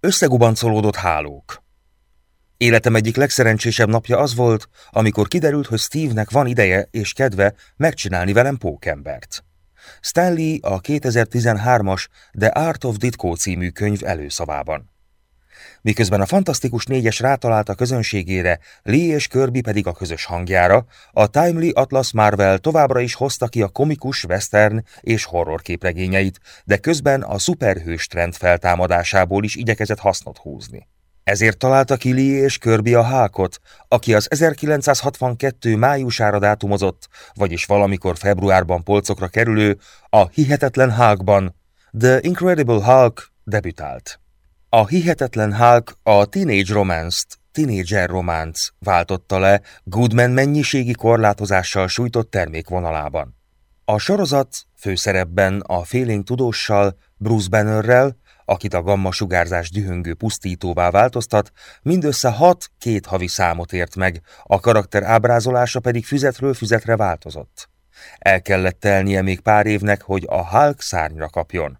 Összegubancolódott hálók. Életem egyik legszerencsésebb napja az volt, amikor kiderült, hogy Steve-nek van ideje és kedve megcsinálni velem pókembert. Stanley a 2013-as The Art of Ditko című könyv előszavában. Miközben a Fantasztikus négyes rátalált a közönségére, Lee és Kirby pedig a közös hangjára, a Timely Atlas Marvel továbbra is hozta ki a komikus, western és horror képregényeit, de közben a szuperhős trend feltámadásából is igyekezett hasznot húzni. Ezért találta ki Lee és Kirby a Hákot, aki az 1962 májusára dátumozott, vagyis valamikor februárban polcokra kerülő, a Hihetetlen Hulkban, The Incredible Hulk debütált. A Hihetetlen Hulk a Teenage Romance-t, Teenager Romance váltotta le Goodman mennyiségi korlátozással sújtott termékvonalában. A sorozat főszerepben a félénk tudóssal, Bruce Bannerrel, akit a gamma sugárzás dühöngő pusztítóvá változtat, mindössze hat két havi számot ért meg, a karakter ábrázolása pedig füzetről füzetre változott. El kellett telnie még pár évnek, hogy a Hulk szárnyra kapjon.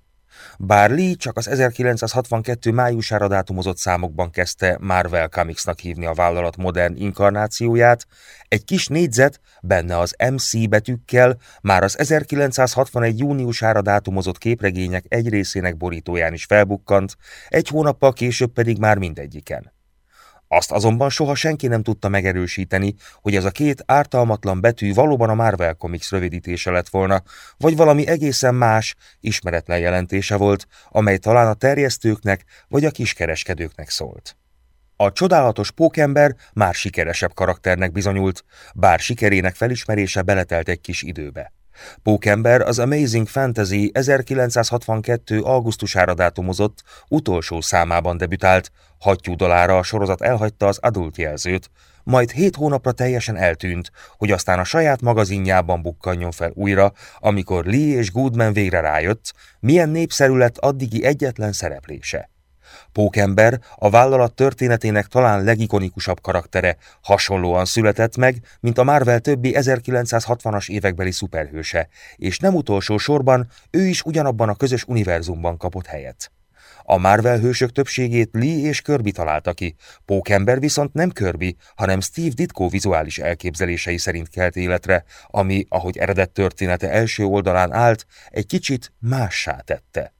Bár Lee csak az 1962 májusára dátumozott számokban kezdte Marvel Comicsnak hívni a vállalat modern inkarnációját, egy kis négyzet, benne az MC betűkkel már az 1961 júniusára dátumozott képregények egy részének borítóján is felbukkant, egy hónappal később pedig már mindegyiken. Azt azonban soha senki nem tudta megerősíteni, hogy ez a két ártalmatlan betű valóban a Marvel Comics rövidítése lett volna, vagy valami egészen más, ismeretlen jelentése volt, amely talán a terjesztőknek vagy a kiskereskedőknek szólt. A csodálatos pókember már sikeresebb karakternek bizonyult, bár sikerének felismerése beletelt egy kis időbe. Pókember az Amazing Fantasy 1962. augusztusára dátumozott utolsó számában debütált, hattyúdalára a sorozat elhagyta az adult jelzőt, majd hét hónapra teljesen eltűnt, hogy aztán a saját magazinjában bukkanjon fel újra, amikor Lee és Goodman végre rájött, milyen népszerű lett addigi egyetlen szereplése. Pókember a vállalat történetének talán legikonikusabb karaktere, hasonlóan született meg, mint a Marvel többi 1960-as évekbeli szuperhőse, és nem utolsó sorban ő is ugyanabban a közös univerzumban kapott helyet. A Marvel hősök többségét Lee és Kirby találta ki, Pókember viszont nem Kirby, hanem Steve Ditko vizuális elképzelései szerint kelt életre, ami, ahogy eredet története első oldalán állt, egy kicsit mássá tette.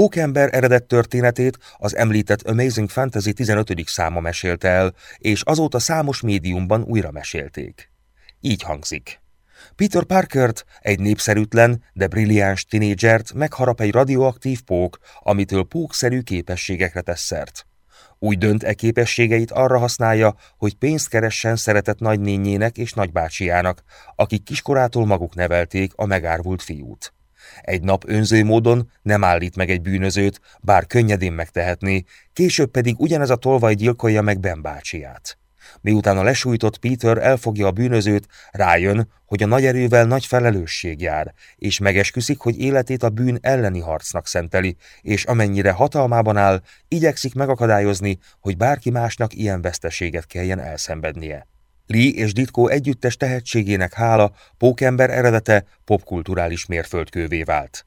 Pókember eredet történetét az említett Amazing Fantasy 15. száma mesélte el, és azóta számos médiumban újra mesélték. Így hangzik. Peter Parkert, egy népszerűtlen, de brilliáns tinédzsert megharap egy radioaktív pók, amitől pókszerű képességekre tesz szert. Úgy dönt e képességeit arra használja, hogy pénzt keressen szeretett nagynényének és nagybácsiának, akik kiskorától maguk nevelték a megárvult fiút. Egy nap önző módon nem állít meg egy bűnözőt, bár könnyedén megtehetné, később pedig ugyanez a tolvaj gyilkolja meg Ben bácsiát. Miután a lesújtott Peter elfogja a bűnözőt, rájön, hogy a nagy erővel nagy felelősség jár, és megesküszik, hogy életét a bűn elleni harcnak szenteli, és amennyire hatalmában áll, igyekszik megakadályozni, hogy bárki másnak ilyen veszteséget kelljen elszenvednie. Lee és Ditko együttes tehetségének hála Pókember eredete popkulturális mérföldkővé vált.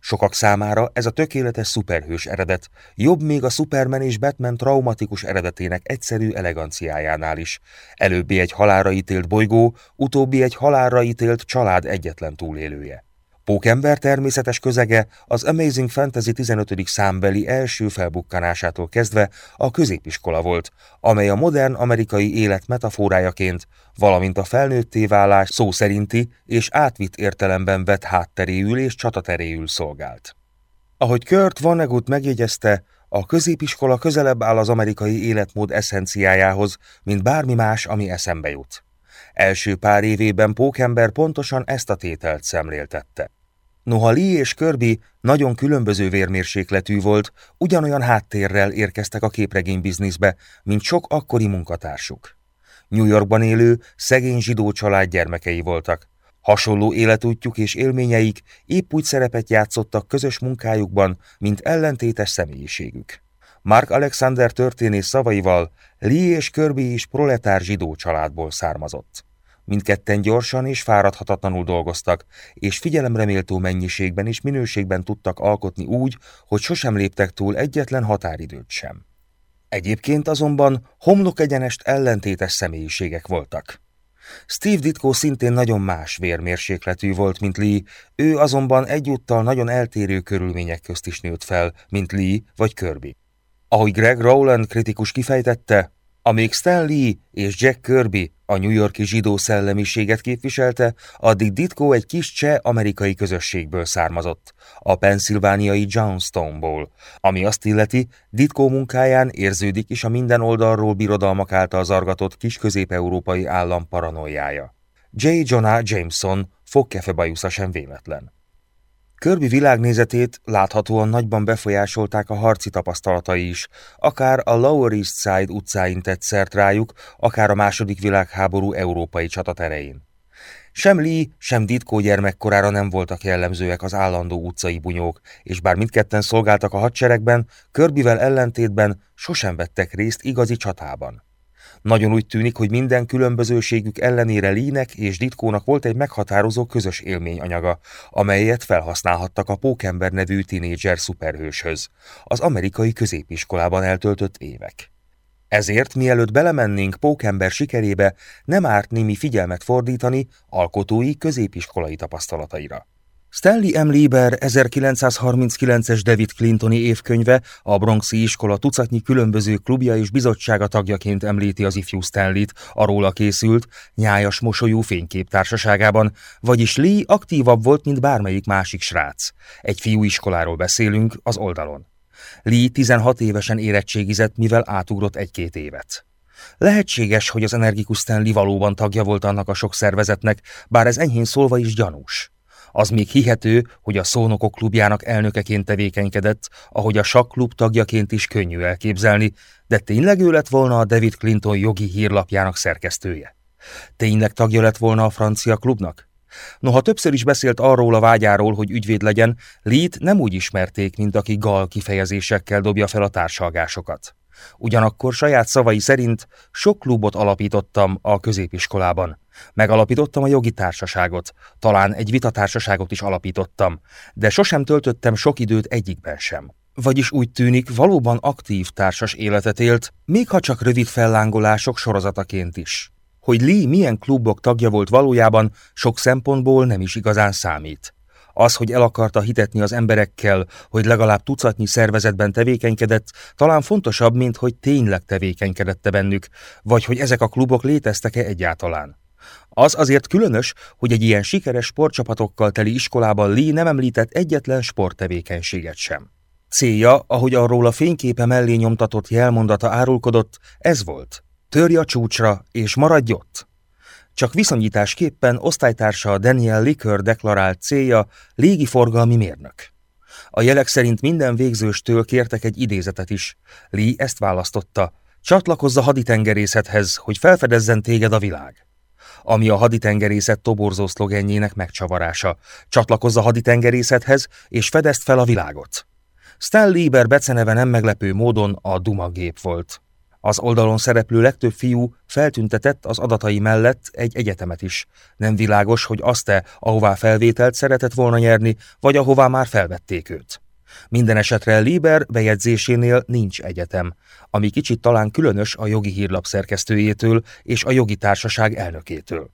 Sokak számára ez a tökéletes szuperhős eredet, jobb még a Superman és Batman traumatikus eredetének egyszerű eleganciájánál is. Előbbi egy halálra ítélt bolygó, utóbbi egy halálra ítélt család egyetlen túlélője. Pókember természetes közege az Amazing Fantasy 15. számbeli első felbukkanásától kezdve a középiskola volt, amely a modern amerikai élet metaforájaként, valamint a felnőtté válás szó szerinti és átvitt értelemben vett hátteréül és csatateréül szolgált. Ahogy Kurt Vonnegut megjegyezte, a középiskola közelebb áll az amerikai életmód eszenciájához, mint bármi más, ami eszembe jut. Első pár évében Pókember pontosan ezt a tételt szemléltette. Noha Lee és Kirby nagyon különböző vérmérsékletű volt, ugyanolyan háttérrel érkeztek a képregény bizniszbe, mint sok akkori munkatársuk. New Yorkban élő, szegény zsidó család gyermekei voltak. Hasonló életútjuk és élményeik épp úgy szerepet játszottak közös munkájukban, mint ellentétes személyiségük. Mark Alexander történész szavaival Lee és Kirby is proletár zsidó családból származott. Mindketten gyorsan és fáradhatatlanul dolgoztak, és figyelemreméltó mennyiségben és minőségben tudtak alkotni úgy, hogy sosem léptek túl egyetlen határidőt sem. Egyébként azonban homlok egyenest ellentétes személyiségek voltak. Steve Ditko szintén nagyon más vérmérsékletű volt, mint Lee, ő azonban egyúttal nagyon eltérő körülmények közt is nőtt fel, mint Lee vagy Kirby. Ahogy Greg Rowland kritikus kifejtette, amíg Stan Lee és Jack Kirby a New Yorki zsidó szellemiséget képviselte, addig Ditko egy kis cseh amerikai közösségből származott, a pennsylvániai Johnstonból, ami azt illeti, Ditko munkáján érződik is a minden oldalról birodalmak által zargatott kis közép-európai állam paranoiája. J. Jonah Jameson fogkefebajusza sem véletlen. Körbi világnézetét láthatóan nagyban befolyásolták a harci tapasztalatai is, akár a Lower East Side utcáin tett szert rájuk, akár a második világháború európai csataterein. Sem Lee, sem Ditko gyermekkorára nem voltak jellemzőek az állandó utcai bunyók, és bár mindketten szolgáltak a hadseregben, Körbivel ellentétben sosem vettek részt igazi csatában. Nagyon úgy tűnik, hogy minden különbözőségük ellenére Línek és Ditkónak volt egy meghatározó közös élményanyaga, amelyet felhasználhattak a Pókember nevű tinédzser szuperhőshöz, az amerikai középiskolában eltöltött évek. Ezért, mielőtt belemennénk Pókember sikerébe, nem árt némi figyelmet fordítani alkotói középiskolai tapasztalataira. Stanley M. Lieber 1939-es David Clintoni évkönyve a Bronxi iskola tucatnyi különböző klubja és bizottsága tagjaként említi az ifjú Stanley-t, a róla készült, nyájas mosolyú fénykép társaságában, vagyis Lee aktívabb volt, mint bármelyik másik srác. Egy fiú iskoláról beszélünk az oldalon. Lee 16 évesen érettségizett, mivel átugrott egy-két évet. Lehetséges, hogy az energikus Stanley valóban tagja volt annak a sok szervezetnek, bár ez enyhén szólva is gyanús. Az még hihető, hogy a szónokok klubjának elnökeként tevékenykedett, ahogy a sakklub tagjaként is könnyű elképzelni, de tényleg ő lett volna a David Clinton jogi hírlapjának szerkesztője? Tényleg tagja lett volna a francia klubnak? Noha többször is beszélt arról a vágyáról, hogy ügyvéd legyen, Lee-t nem úgy ismerték, mint aki gal kifejezésekkel dobja fel a társalgásokat. Ugyanakkor saját szavai szerint sok klubot alapítottam a középiskolában. Megalapítottam a jogi társaságot, talán egy vitatársaságot is alapítottam, de sosem töltöttem sok időt egyikben sem. Vagyis úgy tűnik, valóban aktív társas életet élt, még ha csak rövid fellángolások sorozataként is. Hogy Lee milyen klubok tagja volt valójában, sok szempontból nem is igazán számít. Az, hogy el akarta hitetni az emberekkel, hogy legalább tucatnyi szervezetben tevékenykedett, talán fontosabb, mint hogy tényleg tevékenykedette bennük, vagy hogy ezek a klubok léteztek-e egyáltalán. Az azért különös, hogy egy ilyen sikeres sportcsapatokkal teli iskolában Lee nem említett egyetlen sporttevékenységet sem. Célja, ahogy arról a fényképe mellé nyomtatott jelmondata árulkodott, ez volt. Törj a csúcsra, és maradj ott! Csak viszonyításképpen osztálytársa Daniel Likör deklarált célja légiforgalmi mérnök. A jelek szerint minden végzőstől kértek egy idézetet is. Lee ezt választotta. Csatlakozz a haditengerészethez, hogy felfedezzen téged a világ. Ami a haditengerészet toborzó szlogenjének megcsavarása. Csatlakozz a haditengerészethez, és fedezd fel a világot. Stan Lieber beceneve nem meglepő módon a Duma gép volt. Az oldalon szereplő legtöbb fiú feltüntetett az adatai mellett egy egyetemet is. Nem világos, hogy azt-e, ahová felvételt szeretett volna nyerni, vagy ahová már felvették őt. Minden esetre Lieber bejegyzésénél nincs egyetem, ami kicsit talán különös a jogi hírlap szerkesztőjétől és a jogi társaság elnökétől.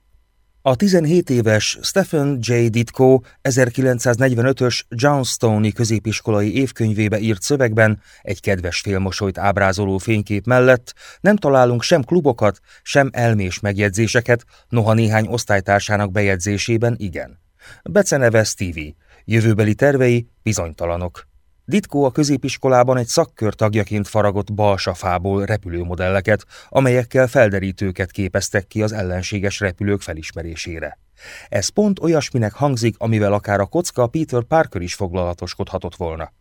A 17 éves Stephen J. Ditko 1945-ös Johnstoni középiskolai évkönyvébe írt szövegben egy kedves félmosolyt ábrázoló fénykép mellett nem találunk sem klubokat, sem elmés megjegyzéseket, noha néhány osztálytársának bejegyzésében igen. Beceneve Stevie, jövőbeli tervei bizonytalanok. Ditko a középiskolában egy szakkör tagjaként faragott balsafából repülőmodelleket, amelyekkel felderítőket képeztek ki az ellenséges repülők felismerésére. Ez pont olyasminek hangzik, amivel akár a kocka Peter Parker is foglalatoskodhatott volna.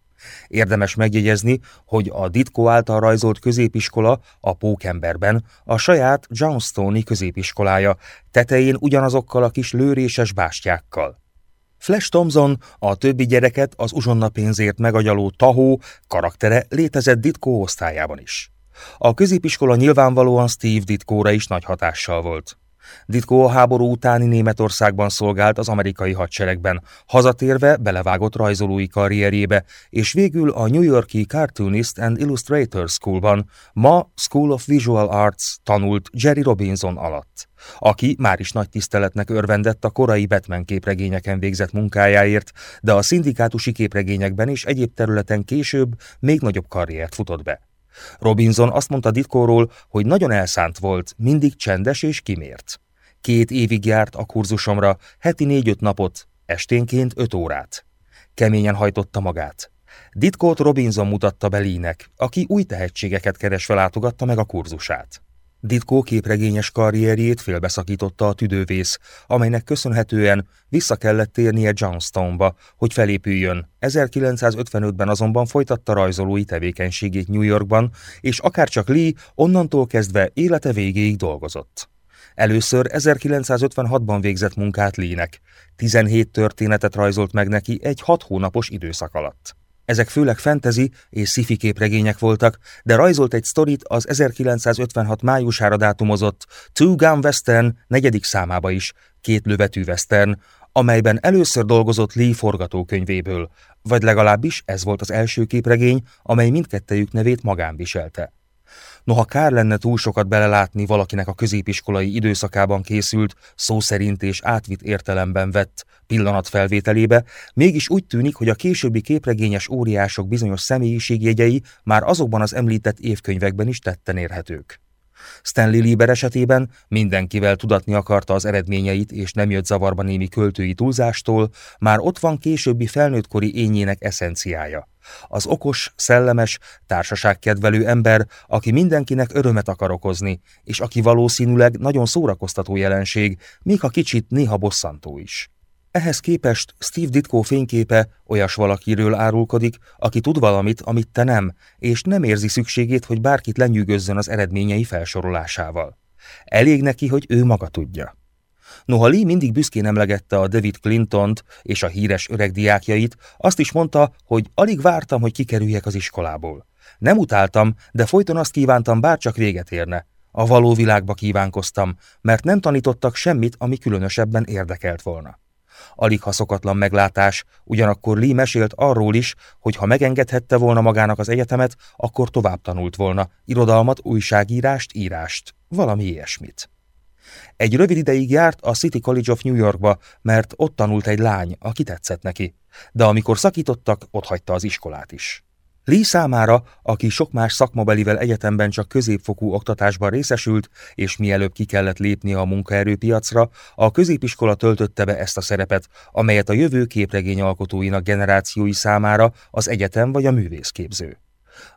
Érdemes megjegyezni, hogy a Ditko által rajzolt középiskola a Pókemberben a saját Johnstoni középiskolája, tetején ugyanazokkal a kis lőréses bástyákkal. Flash Thompson, a többi gyereket az uzsonna pénzért megagyaló tahó karaktere létezett Ditko osztályában is. A középiskola nyilvánvalóan Steve Ditkóra is nagy hatással volt. Ditko a háború utáni Németországban szolgált az amerikai hadseregben, hazatérve belevágott rajzolói karrierjébe, és végül a New Yorki Cartoonist and Illustrator Schoolban, ma School of Visual Arts tanult Jerry Robinson alatt, aki már is nagy tiszteletnek örvendett a korai Batman képregényeken végzett munkájáért, de a szindikátusi képregényekben és egyéb területen később még nagyobb karriert futott be. Robinson azt mondta Ditkóról, hogy nagyon elszánt volt, mindig csendes és kimért. Két évig járt a kurzusomra, heti négy-öt napot, esténként öt órát. Keményen hajtotta magát. Ditkót Robinson mutatta be Lee-nek, aki új tehetségeket keresve látogatta meg a kurzusát. Ditkó képregényes karrierjét félbeszakította a tüdővész, amelynek köszönhetően vissza kellett térnie Johnstownba, hogy felépüljön. 1955-ben azonban folytatta rajzolói tevékenységét New Yorkban, és akárcsak Lee onnantól kezdve élete végéig dolgozott. Először 1956-ban végzett munkát Lee-nek. 17 történetet rajzolt meg neki egy hat hónapos időszak alatt. Ezek főleg fantasy és sci-fi képregények voltak, de rajzolt egy sztorit az 1956 májusára dátumozott Two Gun Western negyedik számába is, két lövetű western, amelyben először dolgozott Lee forgatókönyvéből, vagy legalábbis ez volt az első képregény, amely mindkettejük nevét magán viselte. Noha kár lenne túl sokat belelátni valakinek a középiskolai időszakában készült, szó szerint és átvitt értelemben vett pillanatfelvételébe, mégis úgy tűnik, hogy a későbbi képregényes óriások bizonyos személyiségjegyei már azokban az említett évkönyvekben is tetten érhetők. Stanley Lieber esetében mindenkivel tudatni akarta az eredményeit, és nem jött zavarba némi költői túlzástól, már ott van későbbi felnőttkori ényének eszenciája. Az okos, szellemes, társaságkedvelő ember, aki mindenkinek örömet akar okozni, és aki valószínűleg nagyon szórakoztató jelenség, még ha kicsit néha bosszantó is. Ehhez képest Steve Ditko fényképe olyas valakiről árulkodik, aki tud valamit, amit te nem, és nem érzi szükségét, hogy bárkit lenyűgözzön az eredményei felsorolásával. Elég neki, hogy ő maga tudja. Noha Lee mindig büszkén emlegette a David Clinton-t és a híres öreg diákjait, azt is mondta, hogy alig vártam, hogy kikerüljek az iskolából. Nem utáltam, de folyton azt kívántam, bárcsak véget érne. A való világba kívánkoztam, mert nem tanítottak semmit, ami különösebben érdekelt volna. Alig ha szokatlan meglátás, ugyanakkor Lee mesélt arról is, hogy ha megengedhette volna magának az egyetemet, akkor tovább tanult volna, irodalmat, újságírást, írást, valami ilyesmit. Egy rövid ideig járt a City College of New Yorkba, mert ott tanult egy lány, aki tetszett neki, de amikor szakítottak, ott hagyta az iskolát is. Lee számára, aki sok más szakmabelivel egyetemben csak középfokú oktatásban részesült, és mielőbb ki kellett lépnie a munkaerőpiacra, a középiskola töltötte be ezt a szerepet, amelyet a jövő képregény alkotóinak generációi számára az egyetem vagy a művészképző.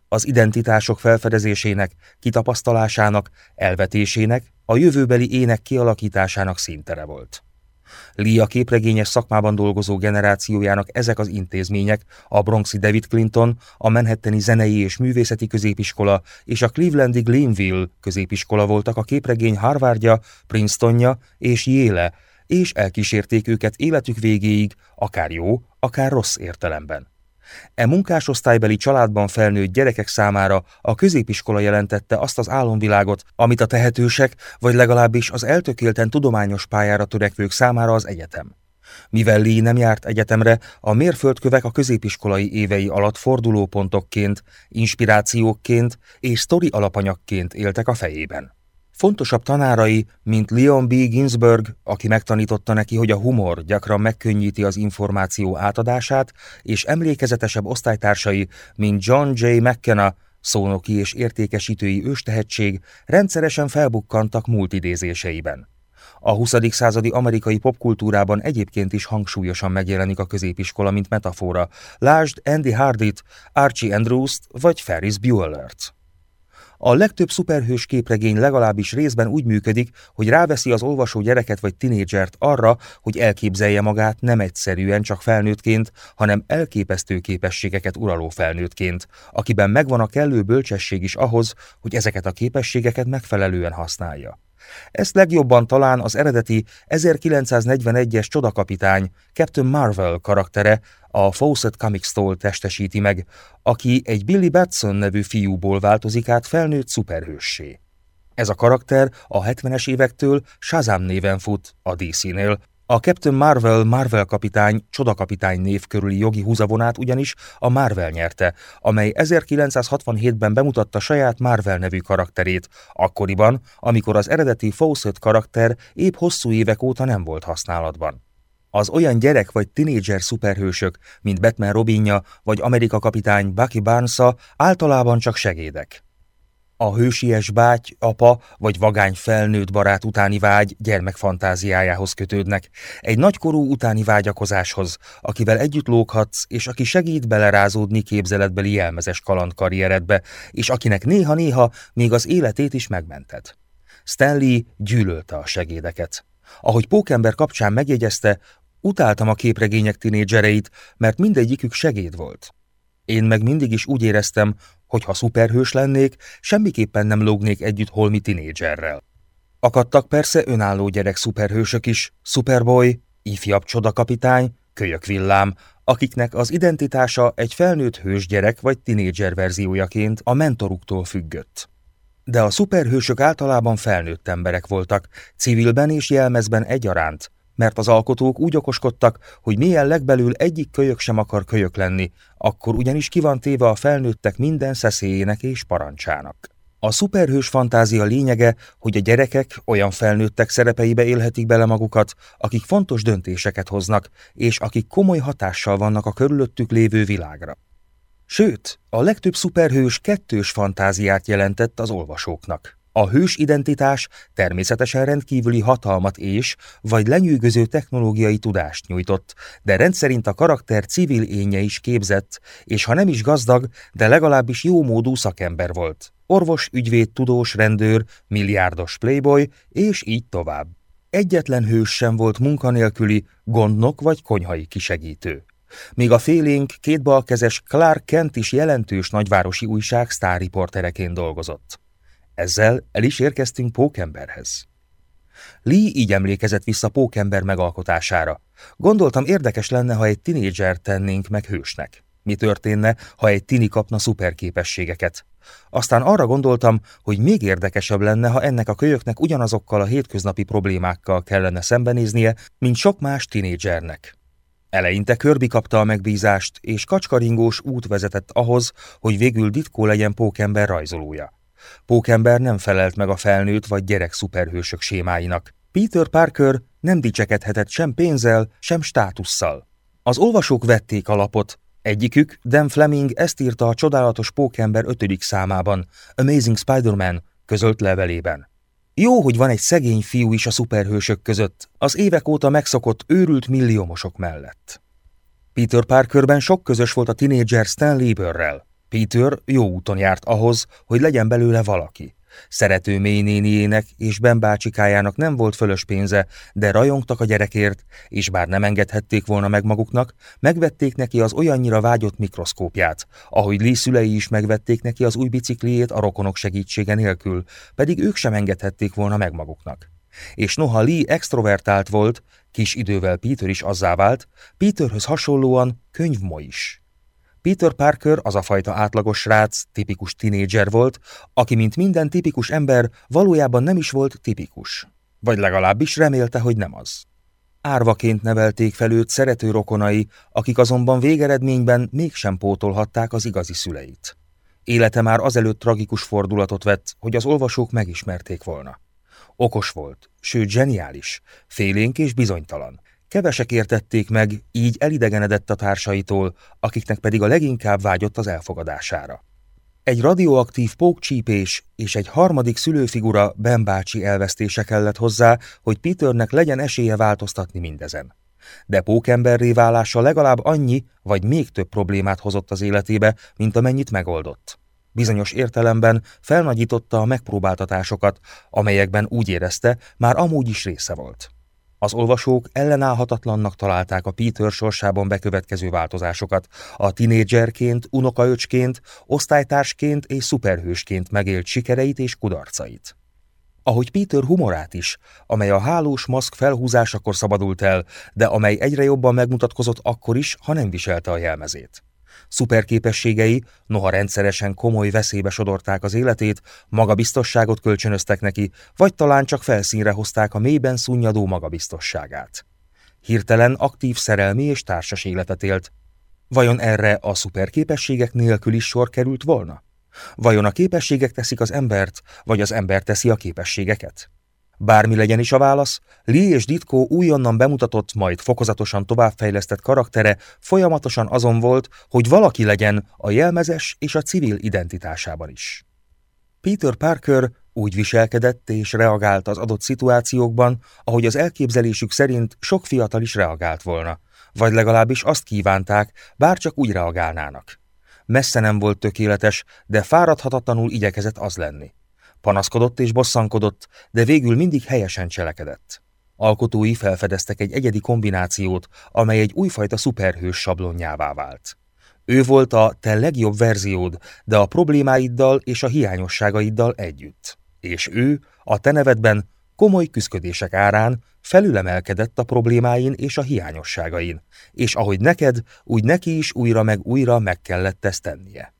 Az identitások felfedezésének, kitapasztalásának, elvetésének, a jövőbeli ének kialakításának szintere volt. Lee a képregényes szakmában dolgozó generációjának ezek az intézmények, a Bronxi David Clinton, a Manhattani Zenei és Művészeti Középiskola és a Clevelandi Glenville középiskola voltak a képregény Harvardja, Princetonja és Yale, és elkísérték őket életük végéig, akár jó, akár rossz értelemben. E munkásosztálybeli családban felnőtt gyerekek számára a középiskola jelentette azt az álomvilágot, amit a tehetősek, vagy legalábbis az eltökélten tudományos pályára törekvők számára az egyetem. Mivel Lee nem járt egyetemre, a mérföldkövek a középiskolai évei alatt fordulópontokként, inspirációkként és sztori alapanyagként éltek a fejében. Fontosabb tanárai, mint Leon B. Ginsberg, aki megtanította neki, hogy a humor gyakran megkönnyíti az információ átadását, és emlékezetesebb osztálytársai, mint John J. McKenna, szónoki és értékesítői őstehetség rendszeresen felbukkantak múlt idézéseiben. A 20. századi amerikai popkultúrában egyébként is hangsúlyosan megjelenik a középiskola, mint metafora. Lásd Andy Hardit, Archie Andrews-t vagy Ferris Bueller-t. A legtöbb szuperhős képregény legalábbis részben úgy működik, hogy ráveszi az olvasó gyereket vagy tinédzsert arra, hogy elképzelje magát nem egyszerűen csak felnőttként, hanem elképesztő képességeket uraló felnőttként, akiben megvan a kellő bölcsesség is ahhoz, hogy ezeket a képességeket megfelelően használja. Ezt legjobban talán az eredeti 1941-es csodakapitány Captain Marvel karaktere a Fawcett Comics-tól testesíti meg, aki egy Billy Batson nevű fiúból változik át felnőtt szuperhőssé. Ez a karakter a 70-es évektől Shazam néven fut a DC-nél, a Captain Marvel Marvel kapitány, csodakapitány név körüli jogi húzavonát ugyanis a Marvel nyerte, amely 1967-ben bemutatta saját Marvel nevű karakterét, akkoriban, amikor az eredeti Fawcett karakter épp hosszú évek óta nem volt használatban. Az olyan gyerek vagy tinédzser szuperhősök, mint Batman Robinja vagy Amerika kapitány Bucky barnes általában csak segédek. A hősies báty, apa vagy vagány felnőtt barát utáni vágy gyermek fantáziájához kötődnek, egy nagykorú utáni vágyakozáshoz, akivel együtt lóghatsz, és aki segít belerázódni képzeletbeli jelmezes kalandkarrieredbe, és akinek néha-néha még az életét is megmented. Stanley gyűlölte a segédeket. Ahogy Pókember kapcsán megjegyezte, utáltam a képregények tinédzsereit, mert mindegyikük segéd volt. Én meg mindig is úgy éreztem, hogy ha szuperhős lennék, semmiképpen nem lógnék együtt holmi tinédzserrel. Akadtak persze önálló gyerek szuperhősök is, Superboy, ifjabb csodakapitány, kölyök villám, akiknek az identitása egy felnőtt hős gyerek vagy tinédzser verziójaként a mentoruktól függött. De a szuperhősök általában felnőtt emberek voltak, civilben és jelmezben egyaránt, mert az alkotók úgy okoskodtak, hogy milyen legbelül egyik kölyök sem akar kölyök lenni, akkor ugyanis ki van téve a felnőttek minden szeszélyének és parancsának. A szuperhős fantázia lényege, hogy a gyerekek olyan felnőttek szerepeibe élhetik bele magukat, akik fontos döntéseket hoznak, és akik komoly hatással vannak a körülöttük lévő világra. Sőt, a legtöbb szuperhős kettős fantáziát jelentett az olvasóknak. A hős identitás természetesen rendkívüli hatalmat és vagy lenyűgöző technológiai tudást nyújtott, de rendszerint a karakter civil énje is képzett, és ha nem is gazdag, de legalábbis jómódú szakember volt. Orvos, ügyvéd, tudós, rendőr, milliárdos playboy, és így tovább. Egyetlen hős sem volt munkanélküli, gondnok vagy konyhai kisegítő. Míg a félénk kétbalkezes Clark Kent is jelentős nagyvárosi újság sztárriportereként dolgozott. Ezzel el is érkeztünk Pókemberhez. Lee így emlékezett vissza Pókember megalkotására. Gondoltam érdekes lenne, ha egy tinédzser tennénk meg hősnek. Mi történne, ha egy tini kapna szuperképességeket? Aztán arra gondoltam, hogy még érdekesebb lenne, ha ennek a kölyöknek ugyanazokkal a hétköznapi problémákkal kellene szembenéznie, mint sok más tinédzsernek. Eleinte Körbi kapta a megbízást, és kacskaringós út vezetett ahhoz, hogy végül Ditkó legyen Pókember rajzolója. Pókember nem felelt meg a felnőtt vagy gyerek szuperhősök sémáinak. Peter Parker nem dicsekedhetett sem pénzzel, sem státusszal. Az olvasók vették a lapot. Egyikük, Dan Fleming ezt írta a csodálatos Pókember ötödik számában, Amazing Spider-Man, közölt levelében. Jó, hogy van egy szegény fiú is a szuperhősök között, az évek óta megszokott őrült milliómosok mellett. Peter Parkerben sok közös volt a tinédzser Stan Lieberrel. Peter jó úton járt ahhoz, hogy legyen belőle valaki. Szerető mélynéniének és Ben bácsikájának nem volt fölös pénze, de rajongtak a gyerekért, és bár nem engedhették volna meg maguknak, megvették neki az olyannyira vágyott mikroszkópját, ahogy Lee szülei is megvették neki az új bicikliét a rokonok segítsége nélkül, pedig ők sem engedhették volna meg maguknak. És noha Lee extrovertált volt, kis idővel Peter is azzá vált, Peterhöz hasonlóan könyvmo is. Peter Parker az a fajta átlagos srác, tipikus tinédzser volt, aki mint minden tipikus ember valójában nem is volt tipikus. Vagy legalábbis remélte, hogy nem az. Árvaként nevelték fel őt szerető rokonai, akik azonban végeredményben mégsem pótolhatták az igazi szüleit. Élete már azelőtt tragikus fordulatot vett, hogy az olvasók megismerték volna. Okos volt, sőt zseniális, félénk és bizonytalan, Kevesek értették meg, így elidegenedett a társaitól, akiknek pedig a leginkább vágyott az elfogadására. Egy radioaktív pókcsípés és egy harmadik szülőfigura Ben bácsi elvesztése kellett hozzá, hogy Peternek legyen esélye változtatni mindezen. De pókemberré válása legalább annyi, vagy még több problémát hozott az életébe, mint amennyit megoldott. Bizonyos értelemben felnagyította a megpróbáltatásokat, amelyekben úgy érezte, már amúgy is része volt. Az olvasók ellenállhatatlannak találták a Peter sorsában bekövetkező változásokat, a tinédzserként, unokaöcsként, osztálytársként és szuperhősként megélt sikereit és kudarcait. Ahogy Peter humorát is, amely a hálós maszk felhúzásakor szabadult el, de amely egyre jobban megmutatkozott akkor is, ha nem viselte a jelmezét. Szuperképességei, noha rendszeresen komoly veszélybe sodorták az életét, magabiztosságot kölcsönöztek neki, vagy talán csak felszínre hozták a mélyben szunnyadó magabiztosságát. Hirtelen aktív szerelmi és társas életet élt. Vajon erre a szuperképességek nélkül is sor került volna? Vajon a képességek teszik az embert, vagy az ember teszi a képességeket? Bármi legyen is a válasz, Lee és Ditko újonnan bemutatott, majd fokozatosan továbbfejlesztett karaktere folyamatosan azon volt, hogy valaki legyen a jelmezes és a civil identitásában is. Peter Parker úgy viselkedett és reagált az adott szituációkban, ahogy az elképzelésük szerint sok fiatal is reagált volna, vagy legalábbis azt kívánták, bár csak úgy reagálnának. Messze nem volt tökéletes, de fáradhatatlanul igyekezett az lenni. Panaszkodott és bosszankodott, de végül mindig helyesen cselekedett. Alkotói felfedeztek egy egyedi kombinációt, amely egy újfajta szuperhős sablonjává vált. Ő volt a te legjobb verziód, de a problémáiddal és a hiányosságaiddal együtt. És ő, a te nevedben, komoly küszködések árán felülemelkedett a problémáin és a hiányosságain, és ahogy neked, úgy neki is újra meg újra meg kellett ezt tennie.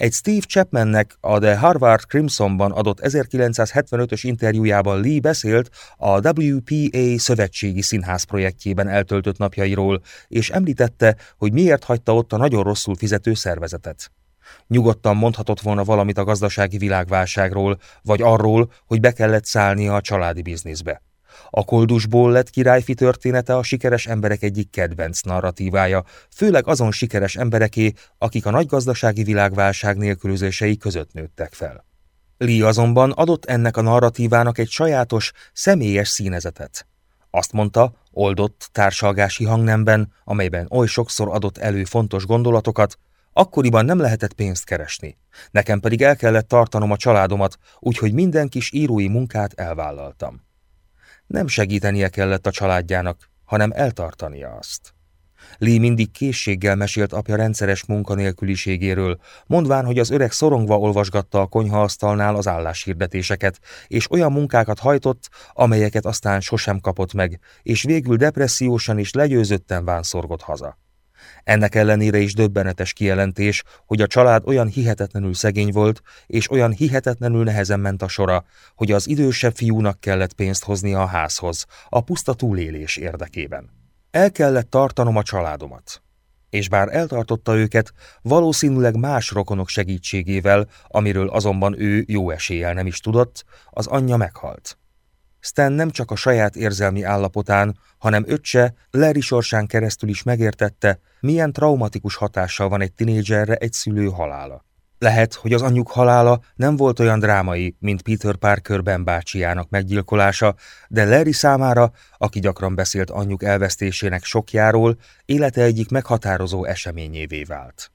Egy Steve Chapmannek a The Harvard Crimsonban adott 1975-ös interjújában Lee beszélt a WPA szövetségi színház projektjében eltöltött napjairól, és említette, hogy miért hagyta ott a nagyon rosszul fizető szervezetet. Nyugodtan mondhatott volna valamit a gazdasági világválságról, vagy arról, hogy be kellett szállnia a családi bizniszbe. A koldusból lett királyfi története a sikeres emberek egyik kedvenc narratívája, főleg azon sikeres embereké, akik a nagy gazdasági világválság nélkülözései között nőttek fel. Lee azonban adott ennek a narratívának egy sajátos, személyes színezetet. Azt mondta, oldott társalgási hangnemben, amelyben oly sokszor adott elő fontos gondolatokat, akkoriban nem lehetett pénzt keresni. Nekem pedig el kellett tartanom a családomat, úgyhogy minden kis írói munkát elvállaltam. Nem segítenie kellett a családjának, hanem eltartania azt. Lee mindig készséggel mesélt apja rendszeres munkanélküliségéről, mondván, hogy az öreg szorongva olvasgatta a konyhaasztalnál az álláshirdetéseket, és olyan munkákat hajtott, amelyeket aztán sosem kapott meg, és végül depressziósan és legyőzötten vánszorgott haza. Ennek ellenére is döbbenetes kijelentés, hogy a család olyan hihetetlenül szegény volt, és olyan hihetetlenül nehezen ment a sora, hogy az idősebb fiúnak kellett pénzt hoznia a házhoz, a puszta túlélés érdekében. El kellett tartanom a családomat. És bár eltartotta őket, valószínűleg más rokonok segítségével, amiről azonban ő jó eséllyel nem is tudott, az anyja meghalt. Stan nem csak a saját érzelmi állapotán, hanem öccse Larry sorsán keresztül is megértette, milyen traumatikus hatással van egy tinédzserre egy szülő halála. Lehet, hogy az anyjuk halála nem volt olyan drámai, mint Peter Parker Ben bácsiának meggyilkolása, de Larry számára, aki gyakran beszélt anyjuk elvesztésének sokjáról, élete egyik meghatározó eseményévé vált.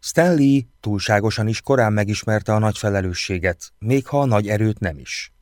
Stanley túlságosan is korán megismerte a nagy felelősséget, még ha a nagy erőt nem is.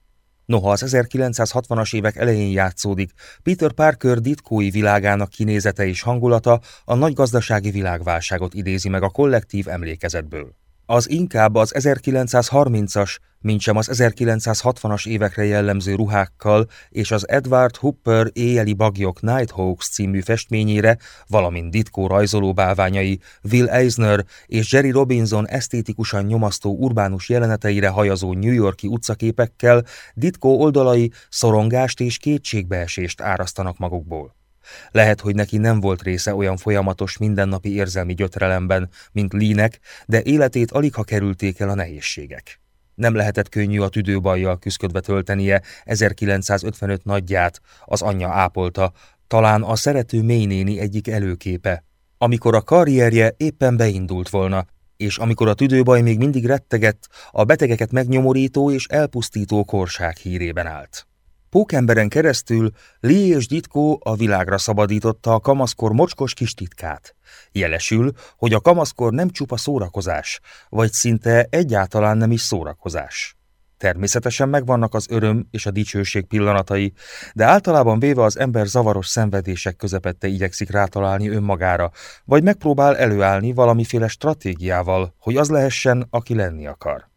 Noha az 1960-as évek elején játszódik, Peter Parker ditkói világának kinézete és hangulata a nagy gazdasági világválságot idézi meg a kollektív emlékezetből. Az inkább az 1930-as, mintsem az 1960-as évekre jellemző ruhákkal és az Edward Hooper éjjeli bagyok Nighthawks című festményére, valamint Ditko rajzoló bálványai, Will Eisner és Jerry Robinson esztétikusan nyomasztó urbánus jeleneteire hajazó New Yorki utcaképekkel Ditko oldalai szorongást és kétségbeesést árasztanak magukból. Lehet, hogy neki nem volt része olyan folyamatos mindennapi érzelmi gyötrelemben, mint Línek, de életét alig kerülték el a nehézségek. Nem lehetett könnyű a tüdőbajjal küzdködve töltenie 1955 nagyját, az anyja ápolta, talán a szerető mélynéni egyik előképe, amikor a karrierje éppen beindult volna, és amikor a tüdőbaj még mindig rettegett, a betegeket megnyomorító és elpusztító korság hírében állt. Pókemberen keresztül Lee és Ditko a világra szabadította a kamaszkor mocskos kis titkát. Jelesül, hogy a kamaszkor nem csupa szórakozás, vagy szinte egyáltalán nem is szórakozás. Természetesen megvannak az öröm és a dicsőség pillanatai, de általában véve az ember zavaros szenvedések közepette igyekszik rátalálni önmagára, vagy megpróbál előállni valamiféle stratégiával, hogy az lehessen, aki lenni akar.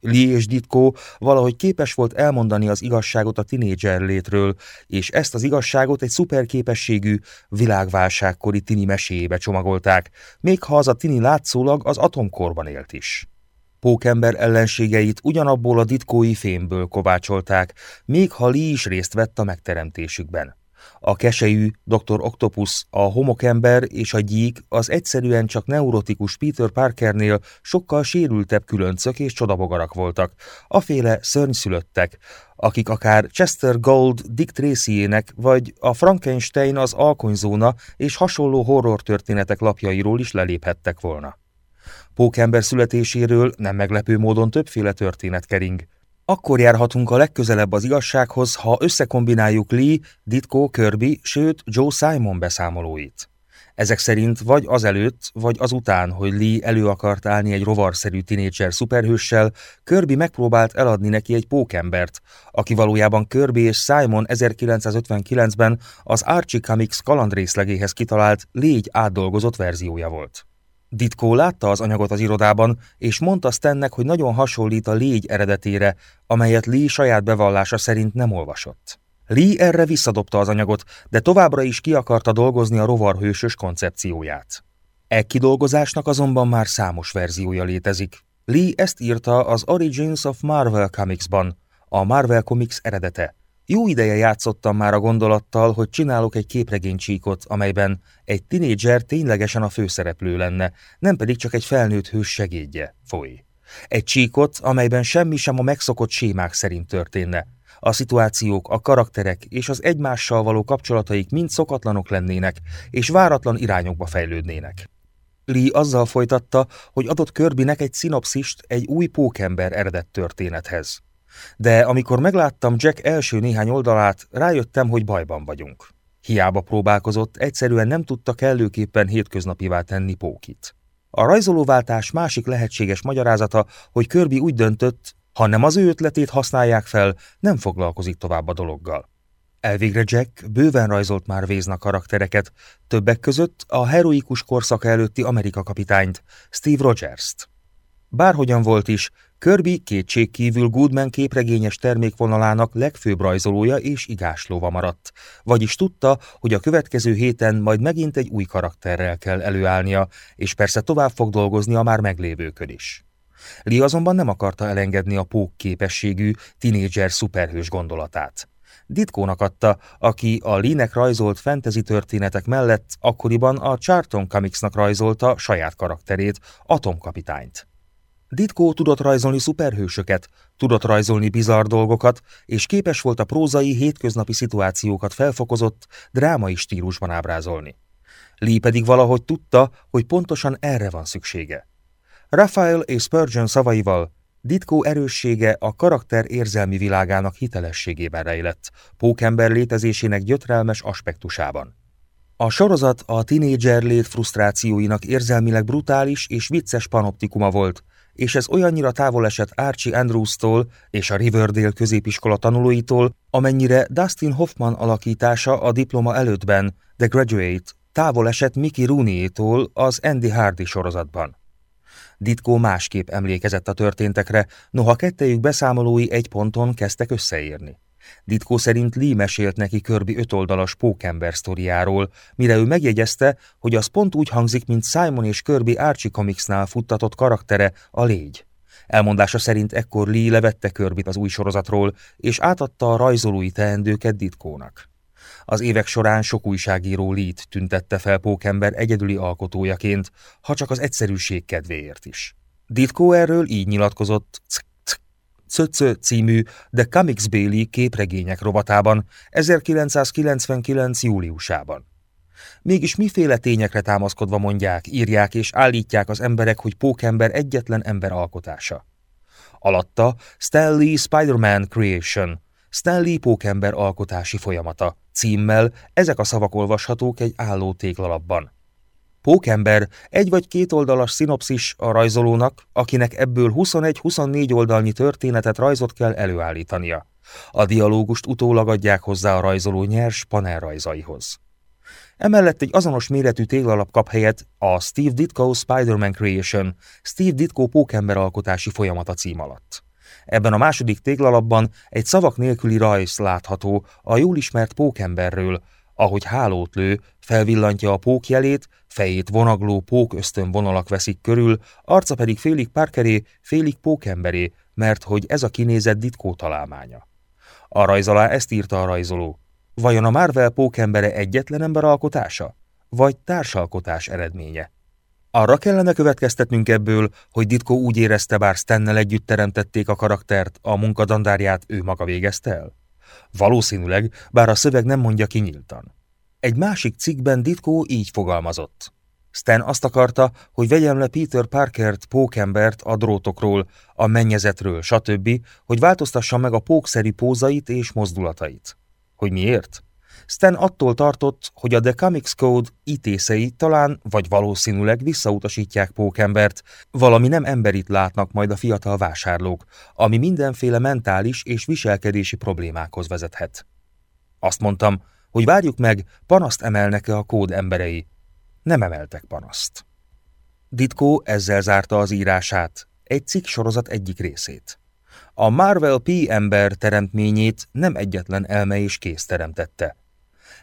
Lee és Ditko valahogy képes volt elmondani az igazságot a tinédzser létről, és ezt az igazságot egy szuperképességű, világválságkori tini meséjébe csomagolták, még ha az a tini látszólag az atomkorban élt is. Pókember ellenségeit ugyanabból a ditkói fémből kovácsolták, még ha Lee is részt vett a megteremtésükben. A kesejű, Dr. Octopus, a homokember és a gyík az egyszerűen csak neurotikus Peter Parkernél sokkal sérültebb különcök és csodabogarak voltak, aféle szörnyszülöttek, akik akár Chester Gold Dick tracy vagy a Frankenstein az alkonyzóna és hasonló horror történetek lapjairól is leléphettek volna. Pókember születéséről nem meglepő módon többféle történet kering. Akkor járhatunk a legközelebb az igazsághoz, ha összekombináljuk Lee, Ditko, Kirby, sőt Joe Simon beszámolóit. Ezek szerint vagy azelőtt, vagy azután, hogy Lee elő akart állni egy rovarszerű tinédzser szuperhőssel, Kirby megpróbált eladni neki egy pókembert, aki valójában Kirby és Simon 1959-ben az Archie Comics kalandrészlegéhez kitalált légy átdolgozott verziója volt. Ditko látta az anyagot az irodában, és mondta Stennek, hogy nagyon hasonlít a légy eredetére, amelyet Lee saját bevallása szerint nem olvasott. Lee erre visszadobta az anyagot, de továbbra is ki akarta dolgozni a rovarhősös koncepcióját. E kidolgozásnak azonban már számos verziója létezik. Lee ezt írta az Origins of Marvel Comics-ban, a Marvel Comics eredete, jó ideje játszottam már a gondolattal, hogy csinálok egy képregénycsíkot, amelyben egy tinédzser ténylegesen a főszereplő lenne, nem pedig csak egy felnőtt hős segédje, foly. Egy csíkot, amelyben semmi sem a megszokott sémák szerint történne. A szituációk, a karakterek és az egymással való kapcsolataik mind szokatlanok lennének, és váratlan irányokba fejlődnének. Lee azzal folytatta, hogy adott Körbinek egy szinopszist egy új pókember eredet történethez de amikor megláttam Jack első néhány oldalát, rájöttem, hogy bajban vagyunk. Hiába próbálkozott, egyszerűen nem tudta kellőképpen hétköznapivá tenni Pókit. A rajzolóváltás másik lehetséges magyarázata, hogy Kirby úgy döntött, ha nem az ő ötletét használják fel, nem foglalkozik tovább a dologgal. Elvégre Jack bőven rajzolt már Vézna karaktereket, többek között a heroikus korszaka előtti Amerika kapitányt, Steve Rogers-t. Bárhogyan volt is, Kirby kétségkívül Goodman képregényes termékvonalának legfőbb rajzolója és igáslóva maradt, vagyis tudta, hogy a következő héten majd megint egy új karakterrel kell előállnia, és persze tovább fog dolgozni a már meglévőkön is. Lee azonban nem akarta elengedni a pók képességű, tinédzser szuperhős gondolatát. Ditkónak adta, aki a Lee-nek rajzolt fantasy történetek mellett akkoriban a Charlton Comicsnak rajzolta saját karakterét, Atomkapitányt. Ditko tudott rajzolni szuperhősöket, tudott rajzolni bizarr dolgokat, és képes volt a prózai hétköznapi szituációkat felfokozott, drámai stílusban ábrázolni. Lee pedig valahogy tudta, hogy pontosan erre van szüksége. Raphael és Spurgeon szavaival Ditko erőssége a karakter érzelmi világának hitelességében rejlett, pókember létezésének gyötrelmes aspektusában. A sorozat a tinédzser lét frusztrációinak érzelmileg brutális és vicces panoptikuma volt, és ez olyannyira távol esett Archie Andrews-tól és a Riverdale középiskola tanulóitól, amennyire Dustin Hoffman alakítása a diploma előttben, The Graduate, távol esett Mickey Rooney-tól az Andy Hardy sorozatban. Ditko másképp emlékezett a történtekre, noha kettejük beszámolói egy ponton kezdtek összeérni. Ditko szerint Lee mesélt neki Kirby ötoldalas pókember sztoriáról, mire ő megjegyezte, hogy az pont úgy hangzik, mint Simon és Kirby Archie Comicsnál futtatott karaktere, a légy. Elmondása szerint ekkor Lee levette Körbit az új sorozatról, és átadta a rajzolói teendőket Ditkónak. Az évek során sok újságíró Lee-t tüntette fel Pókember egyedüli alkotójaként, ha csak az egyszerűség kedvéért is. Ditko erről így nyilatkozott Cöcö című The Comics Bailey képregények rovatában 1999. júliusában. Mégis miféle tényekre támaszkodva mondják, írják és állítják az emberek, hogy Pókember egyetlen ember alkotása. Alatta Stanley Spider-Man Creation, Stanley Pókember alkotási folyamata címmel ezek a szavak olvashatók egy álló téglalapban. Pókember egy vagy két oldalas szinopszis a rajzolónak, akinek ebből 21-24 oldalnyi történetet rajzot kell előállítania. A dialógust utólag adják hozzá a rajzoló nyers panelrajzaihoz. Emellett egy azonos méretű téglalap kap helyet a Steve Ditko Spider-Man Creation, Steve Ditko pókember alkotási folyamata cím alatt. Ebben a második téglalapban egy szavak nélküli rajz látható a jól ismert pókemberről, ahogy hálót lő, felvillantja a pók jelét, fejét vonagló pók ösztön vonalak veszik körül, arca pedig félig Parkeré, félig pókemberé, mert hogy ez a kinézett ditkó találmánya. A rajz alá ezt írta a rajzoló. Vajon a Marvel pókembere egyetlen ember alkotása? Vagy társalkotás eredménye? Arra kellene következtetnünk ebből, hogy Ditko úgy érezte, bár Stennel együtt teremtették a karaktert, a munkadandárját ő maga végezte el? Valószínűleg, bár a szöveg nem mondja ki nyíltan. Egy másik cikkben Ditko így fogalmazott. Stan azt akarta, hogy vegyem le Peter Parkert, pókembert a drótokról, a mennyezetről, stb., hogy változtassa meg a pókszerű pózait és mozdulatait. Hogy miért? Stan attól tartott, hogy a The Comics Code ítészei talán vagy valószínűleg visszautasítják pókembert, valami nem emberit látnak majd a fiatal vásárlók, ami mindenféle mentális és viselkedési problémákhoz vezethet. Azt mondtam, hogy várjuk meg, panaszt emelnek-e a kód emberei. Nem emeltek panaszt. Ditko ezzel zárta az írását, egy cikk sorozat egyik részét. A Marvel P ember teremtményét nem egyetlen elme és kész teremtette.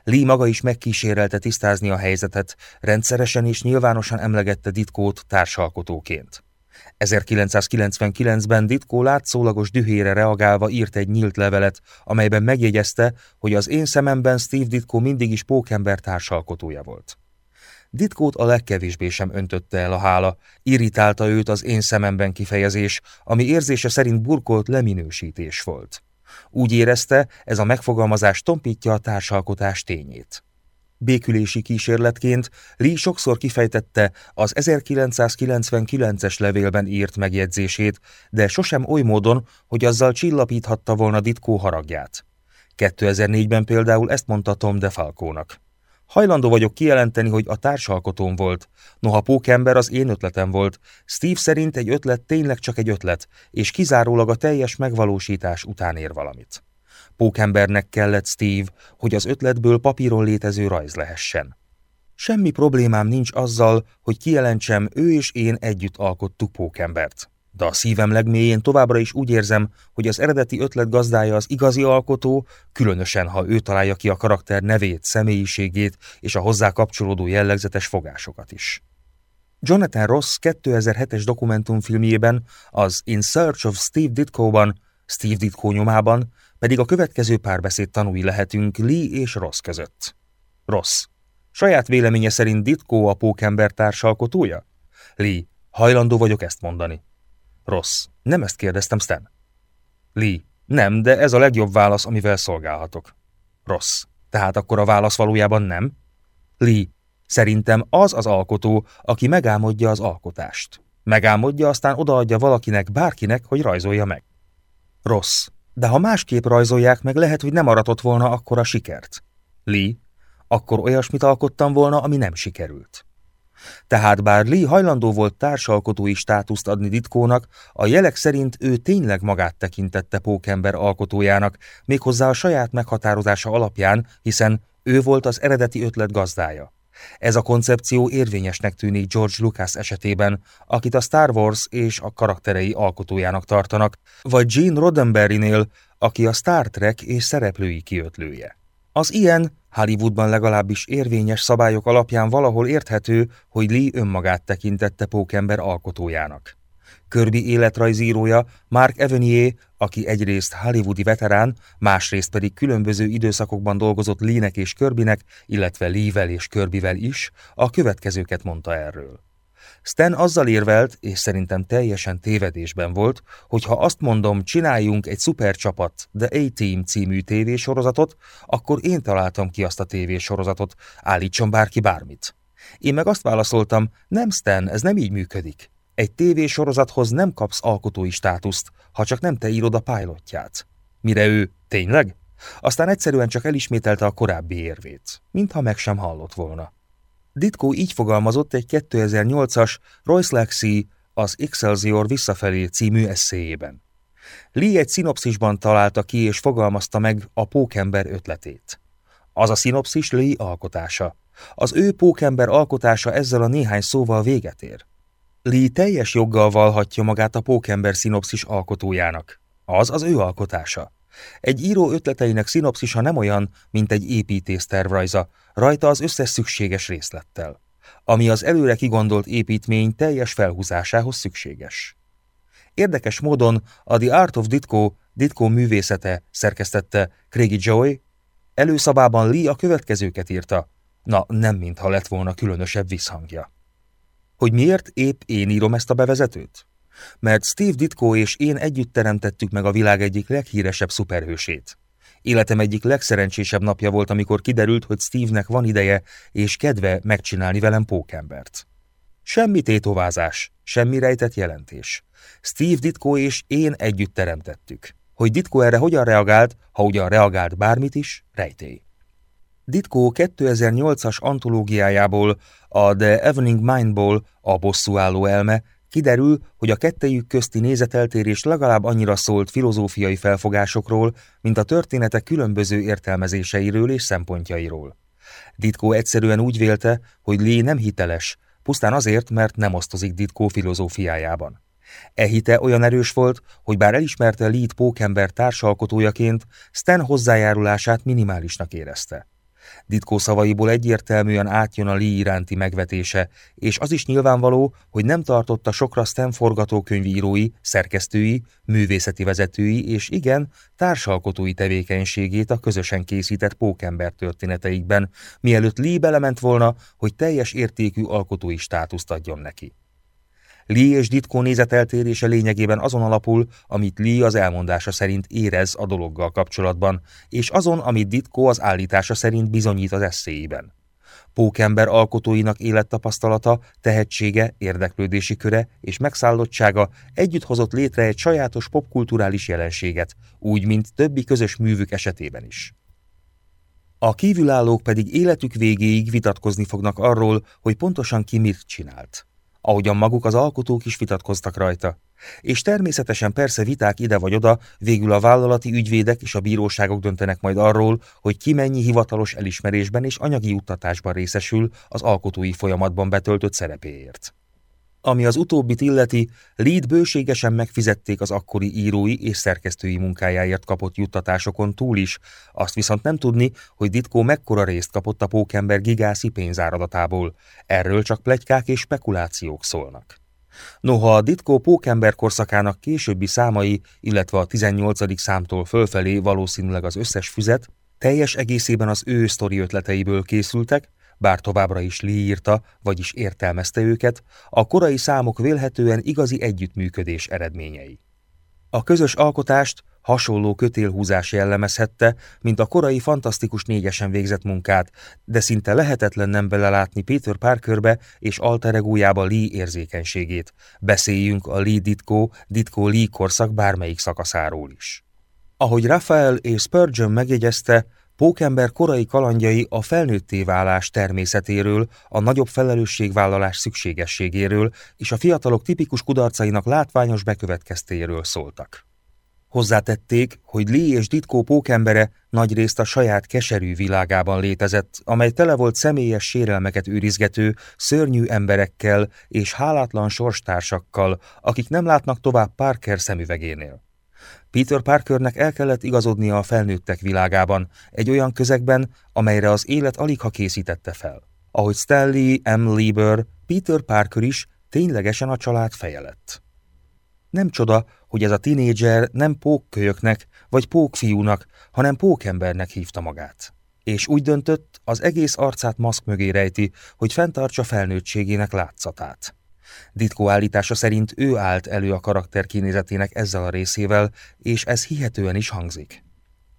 Lee maga is megkísérelte tisztázni a helyzetet, rendszeresen és nyilvánosan emlegette Ditkót társalkotóként. 1999-ben Ditko látszólagos dühére reagálva írt egy nyílt levelet, amelyben megjegyezte, hogy az én szememben Steve Ditko mindig is pókember társalkotója volt. Ditkót a legkevésbé sem öntötte el a hála, irritálta őt az én szememben kifejezés, ami érzése szerint burkolt leminősítés volt. Úgy érezte, ez a megfogalmazás tompítja a társalkotás tényét. Békülési kísérletként Lee sokszor kifejtette az 1999-es levélben írt megjegyzését, de sosem oly módon, hogy azzal csillapíthatta volna Ditko haragját. 2004-ben például ezt mondta Tom DeFalco-nak. Hajlandó vagyok kijelenteni, hogy a társalkotóm volt. Noha Pókember az én ötletem volt. Steve szerint egy ötlet tényleg csak egy ötlet, és kizárólag a teljes megvalósítás után ér valamit. Pókembernek kellett Steve, hogy az ötletből papíron létező rajz lehessen. Semmi problémám nincs azzal, hogy kijelentsem, ő és én együtt alkottuk Pókembert de a szívem legmélyén továbbra is úgy érzem, hogy az eredeti ötlet gazdája az igazi alkotó, különösen ha ő találja ki a karakter nevét, személyiségét és a hozzá kapcsolódó jellegzetes fogásokat is. Jonathan Ross 2007-es dokumentumfilmjében, az In Search of Steve Ditko-ban, Steve Ditko nyomában pedig a következő párbeszéd tanúi lehetünk Lee és Ross között. Ross. Saját véleménye szerint Ditko a pókember társalkotója? Lee. Hajlandó vagyok ezt mondani. Rossz. Nem ezt kérdeztem, Stan. Lee. Nem, de ez a legjobb válasz, amivel szolgálhatok. Rossz. Tehát akkor a válasz valójában nem? Lee. Szerintem az az alkotó, aki megálmodja az alkotást. Megálmodja, aztán odaadja valakinek, bárkinek, hogy rajzolja meg. Rossz. De ha másképp rajzolják meg, lehet, hogy nem aratott volna akkor a sikert. Lee. Akkor olyasmit alkottam volna, ami nem sikerült. Tehát bár Lee hajlandó volt társalkotói státuszt adni Ditkónak, a jelek szerint ő tényleg magát tekintette Pókember alkotójának, méghozzá a saját meghatározása alapján, hiszen ő volt az eredeti ötlet gazdája. Ez a koncepció érvényesnek tűnik George Lucas esetében, akit a Star Wars és a karakterei alkotójának tartanak, vagy Gene Roddenberrynél, aki a Star Trek és szereplői kiötlője. Az ilyen Hollywoodban legalábbis érvényes szabályok alapján valahol érthető, hogy Lee önmagát tekintette Pókember alkotójának. Kirby életrajzírója Mark Evanier, aki egyrészt hollywoodi veterán, másrészt pedig különböző időszakokban dolgozott Lee-nek és Kirbynek, illetve Lee-vel és Kirbyvel is, a következőket mondta erről. Stan azzal érvelt, és szerintem teljesen tévedésben volt, hogy ha azt mondom, csináljunk egy szupercsapat, The A-Team című tévésorozatot, akkor én találtam ki azt a tévésorozatot, állítson bárki bármit. Én meg azt válaszoltam, nem Stan, ez nem így működik. Egy tévésorozathoz nem kapsz alkotói státuszt, ha csak nem te írod a pilotját. Mire ő, tényleg? Aztán egyszerűen csak elismételte a korábbi érvét, mintha meg sem hallott volna. Ditko így fogalmazott egy 2008-as Royce Lexi az Excelsior visszafelé című eszéjében. Lee egy szinopszisban találta ki és fogalmazta meg a pókember ötletét. Az a szinopszis Lee alkotása. Az ő pókember alkotása ezzel a néhány szóval véget ér. Lee teljes joggal valhatja magát a pókember szinopszis alkotójának. Az az ő alkotása. Egy író ötleteinek szinopszisa nem olyan, mint egy építész tervrajza, rajta az összes szükséges részlettel, ami az előre kigondolt építmény teljes felhúzásához szükséges. Érdekes módon a The Art of Ditko, Ditko művészete szerkesztette Craigie Joy, előszabában Lee a következőket írta, na nem mintha lett volna különösebb visszhangja. Hogy miért épp én írom ezt a bevezetőt? Mert Steve Ditko és én együtt teremtettük meg a világ egyik leghíresebb szuperhősét. Életem egyik legszerencsésebb napja volt, amikor kiderült, hogy Steve-nek van ideje és kedve megcsinálni velem pókembert. Semmi tétovázás, semmi rejtett jelentés. Steve Ditko és én együtt teremtettük. Hogy Ditko erre hogyan reagált, ha ugyan reagált bármit is, rejtély. Ditko 2008-as antológiájából, a The Evening Mindból, a bosszúálló elme, kiderül, hogy a kettejük közti nézeteltérés legalább annyira szólt filozófiai felfogásokról, mint a történetek különböző értelmezéseiről és szempontjairól. Ditko egyszerűen úgy vélte, hogy Lee nem hiteles, pusztán azért, mert nem osztozik Ditko filozófiájában. E hite olyan erős volt, hogy bár elismerte Lee Pókember társalkotójaként, Stan hozzájárulását minimálisnak érezte. Ditkó szavaiból egyértelműen átjön a Lee iránti megvetése, és az is nyilvánvaló, hogy nem tartotta sokra Stan forgatókönyvírói, szerkesztői, művészeti vezetői és igen, társalkotói tevékenységét a közösen készített pókember történeteikben, mielőtt Lee belement volna, hogy teljes értékű alkotói státuszt adjon neki. Lee és Ditko nézeteltérése lényegében azon alapul, amit Lee az elmondása szerint érez a dologgal kapcsolatban, és azon, amit Ditko az állítása szerint bizonyít az eszéiben. Pókember alkotóinak élettapasztalata, tehetsége, érdeklődési köre és megszállottsága együtt hozott létre egy sajátos popkulturális jelenséget, úgy, mint többi közös művük esetében is. A kívülállók pedig életük végéig vitatkozni fognak arról, hogy pontosan ki mit csinált ahogyan maguk az alkotók is vitatkoztak rajta. És természetesen persze viták ide vagy oda, végül a vállalati ügyvédek és a bíróságok döntenek majd arról, hogy ki mennyi hivatalos elismerésben és anyagi juttatásban részesül az alkotói folyamatban betöltött szerepéért. Ami az utóbbit illeti, Lead bőségesen megfizették az akkori írói és szerkesztői munkájáért kapott juttatásokon túl is, azt viszont nem tudni, hogy Ditko mekkora részt kapott a pókember gigászi pénzáradatából. Erről csak plegykák és spekulációk szólnak. Noha a Ditko pókember korszakának későbbi számai, illetve a 18. számtól fölfelé valószínűleg az összes füzet, teljes egészében az ő sztori ötleteiből készültek, bár továbbra is líírta, vagyis értelmezte őket, a korai számok vélhetően igazi együttműködés eredményei. A közös alkotást hasonló kötélhúzás jellemezhette, mint a korai fantasztikus négyesen végzett munkát, de szinte lehetetlen nem belelátni Peter Parkerbe és alteregójába Lee érzékenységét. Beszéljünk a Lee Ditko, Ditko Lee korszak bármelyik szakaszáról is. Ahogy Raphael és Spurgeon megjegyezte, Pókember korai kalandjai a felnőtté válás természetéről, a nagyobb felelősségvállalás szükségességéről és a fiatalok tipikus kudarcainak látványos bekövetkeztéről szóltak. Hozzátették, hogy Lee és Ditko pókembere nagyrészt a saját keserű világában létezett, amely tele volt személyes sérelmeket őrizgető, szörnyű emberekkel és hálátlan sorstársakkal, akik nem látnak tovább Parker szemüvegénél. Peter Parkernek el kellett igazodnia a felnőttek világában, egy olyan közegben, amelyre az élet alig ha készítette fel. Ahogy Stanley M. Lieber, Peter Parker is ténylegesen a család feje lett. Nem csoda, hogy ez a tinédzser nem pókkölyöknek vagy pókfiúnak, hanem pókembernek hívta magát. És úgy döntött, az egész arcát maszk mögé rejti, hogy fenntartsa felnőttségének látszatát. Ditko állítása szerint ő állt elő a karakter kinézetének ezzel a részével, és ez hihetően is hangzik.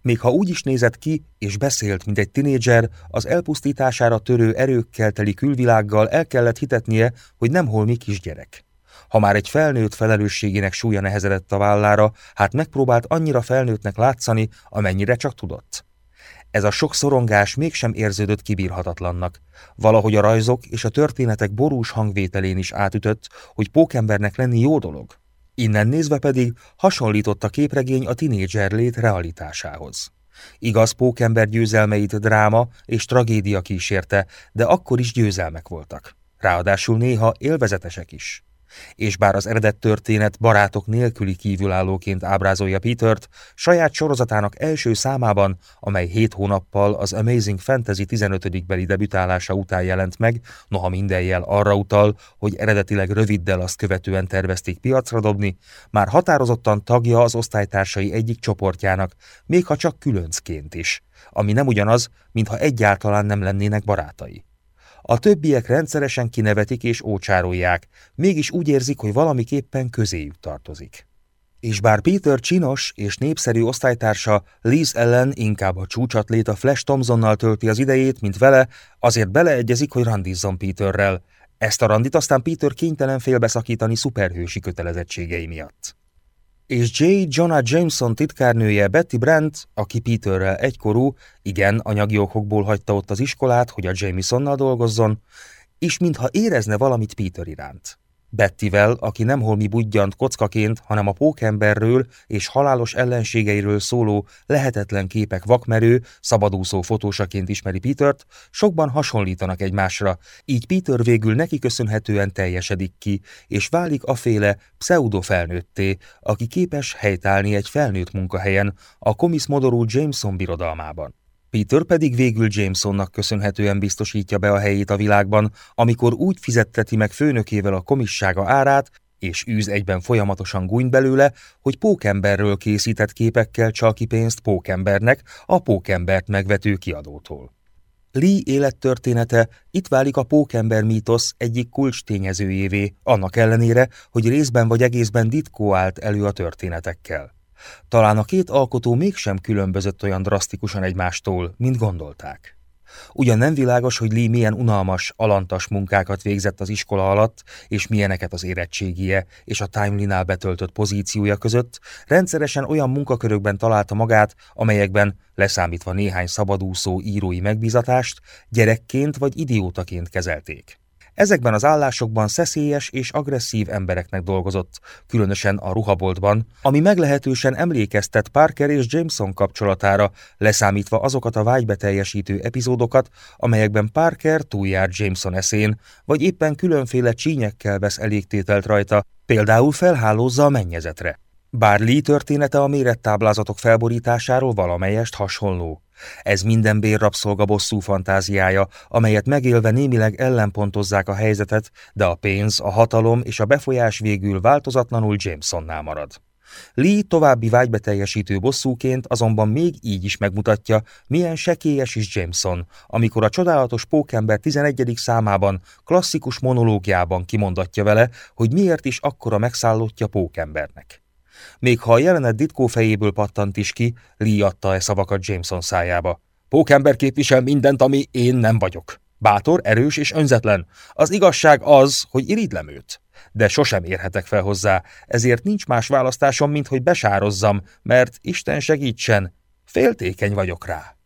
Még ha úgy is nézett ki, és beszélt, mint egy tinédzser, az elpusztítására törő erőkkel teli külvilággal el kellett hitetnie, hogy nem holmi kisgyerek. Ha már egy felnőtt felelősségének súlya nehezedett a vállára, hát megpróbált annyira felnőttnek látszani, amennyire csak tudott. Ez a sok szorongás mégsem érződött kibírhatatlannak. Valahogy a rajzok és a történetek borús hangvételén is átütött, hogy pókembernek lenni jó dolog. Innen nézve pedig hasonlított a képregény a tinédzser lét realitásához. Igaz, pókember győzelmeit dráma és tragédia kísérte, de akkor is győzelmek voltak. Ráadásul néha élvezetesek is. És bár az eredet történet barátok nélküli kívülállóként ábrázolja Petert, saját sorozatának első számában, amely hét hónappal az Amazing Fantasy 15. beli debütálása után jelent meg, noha minden jel arra utal, hogy eredetileg röviddel azt követően tervezték piacra dobni, már határozottan tagja az osztálytársai egyik csoportjának, még ha csak különcként is, ami nem ugyanaz, mintha egyáltalán nem lennének barátai. A többiek rendszeresen kinevetik és ócsárolják, mégis úgy érzik, hogy valamiképpen közéjük tartozik. És bár Peter csinos és népszerű osztálytársa Liz ellen inkább a csúcsatléta Flash Thompsonnal tölti az idejét, mint vele, azért beleegyezik, hogy randizzon Peterrel. Ezt a randit aztán Peter kénytelen félbeszakítani szuperhősi kötelezettségei miatt és J. Jonah Jameson titkárnője Betty Brandt, aki Peterrel egykorú, igen, anyagi okokból hagyta ott az iskolát, hogy a Jamesonnal dolgozzon, és mintha érezne valamit Peter iránt. Bettivel, aki nem holmi budjant kockaként, hanem a pókemberről és halálos ellenségeiről szóló lehetetlen képek vakmerő, szabadúszó fotósaként ismeri Petert, sokban hasonlítanak egymásra, így Peter végül neki köszönhetően teljesedik ki, és válik aféle pseudo-felnőtté, aki képes helytállni egy felnőtt munkahelyen, a komiszmodorú Jameson birodalmában. Peter pedig végül Jamesonnak köszönhetően biztosítja be a helyét a világban, amikor úgy fizetteti meg főnökével a komissága árát, és űz egyben folyamatosan gúny belőle, hogy pókemberről készített képekkel csal ki pénzt pókembernek, a pókembert megvető kiadótól. Lee élettörténete itt válik a pókember mítosz egyik kulcs tényezőjévé, annak ellenére, hogy részben vagy egészben Ditko állt elő a történetekkel. Talán a két alkotó mégsem különbözött olyan drasztikusan egymástól, mint gondolták. Ugyan nem világos, hogy Lee milyen unalmas, alantas munkákat végzett az iskola alatt, és milyeneket az érettségie és a timeline betöltött pozíciója között, rendszeresen olyan munkakörökben találta magát, amelyekben, leszámítva néhány szabadúszó írói megbízatást, gyerekként vagy idiótaként kezelték. Ezekben az állásokban szeszélyes és agresszív embereknek dolgozott, különösen a ruhaboltban, ami meglehetősen emlékeztet Parker és Jameson kapcsolatára, leszámítva azokat a vágybeteljesítő epizódokat, amelyekben Parker túljár Jameson eszén, vagy éppen különféle csínyekkel vesz elégtételt rajta, például felhálózza a mennyezetre. Bár Lee története a mérettáblázatok felborításáról valamelyest hasonló. Ez minden bérrabszolga bosszú fantáziája, amelyet megélve némileg ellenpontozzák a helyzetet, de a pénz, a hatalom és a befolyás végül változatlanul Jamesonnál marad. Lee további vágybeteljesítő bosszúként azonban még így is megmutatja, milyen sekélyes is Jameson, amikor a csodálatos pókember 11. számában klasszikus monológiában kimondatja vele, hogy miért is akkora megszállottja pókembernek. Még ha a jelenet Ditko fejéből pattant is ki, Lee adta e szavakat Jameson szájába. Pókember képvisel mindent, ami én nem vagyok. Bátor, erős és önzetlen. Az igazság az, hogy iridlem őt. De sosem érhetek fel hozzá, ezért nincs más választásom, mint hogy besározzam, mert Isten segítsen, féltékeny vagyok rá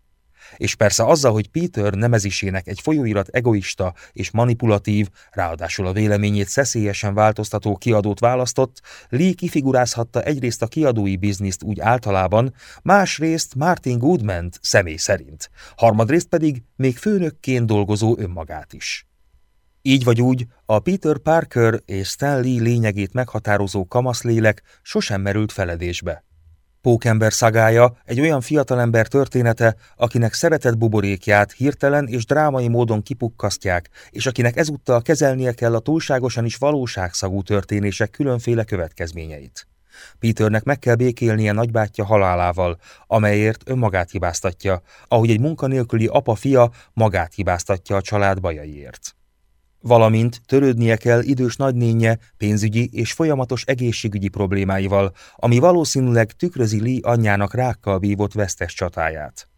és persze azzal, hogy Peter nemezésének egy folyóirat egoista és manipulatív, ráadásul a véleményét szeszélyesen változtató kiadót választott, Lee kifigurázhatta egyrészt a kiadói bizniszt úgy általában, másrészt Martin goodman személy szerint, harmadrészt pedig még főnökként dolgozó önmagát is. Így vagy úgy, a Peter Parker és Stan Lee lényegét meghatározó kamaszlélek sosem merült feledésbe. Pókember szagája egy olyan fiatalember története, akinek szeretett buborékját hirtelen és drámai módon kipukkasztják, és akinek ezúttal kezelnie kell a túlságosan is valóságszagú történések különféle következményeit. Peternek meg kell békélnie nagybátyja halálával, amelyért önmagát hibáztatja, ahogy egy munkanélküli apa-fia magát hibáztatja a család bajaiért valamint törődnie kell idős nagynénye pénzügyi és folyamatos egészségügyi problémáival, ami valószínűleg tükrözi Lee anyjának rákkal vívott vesztes csatáját.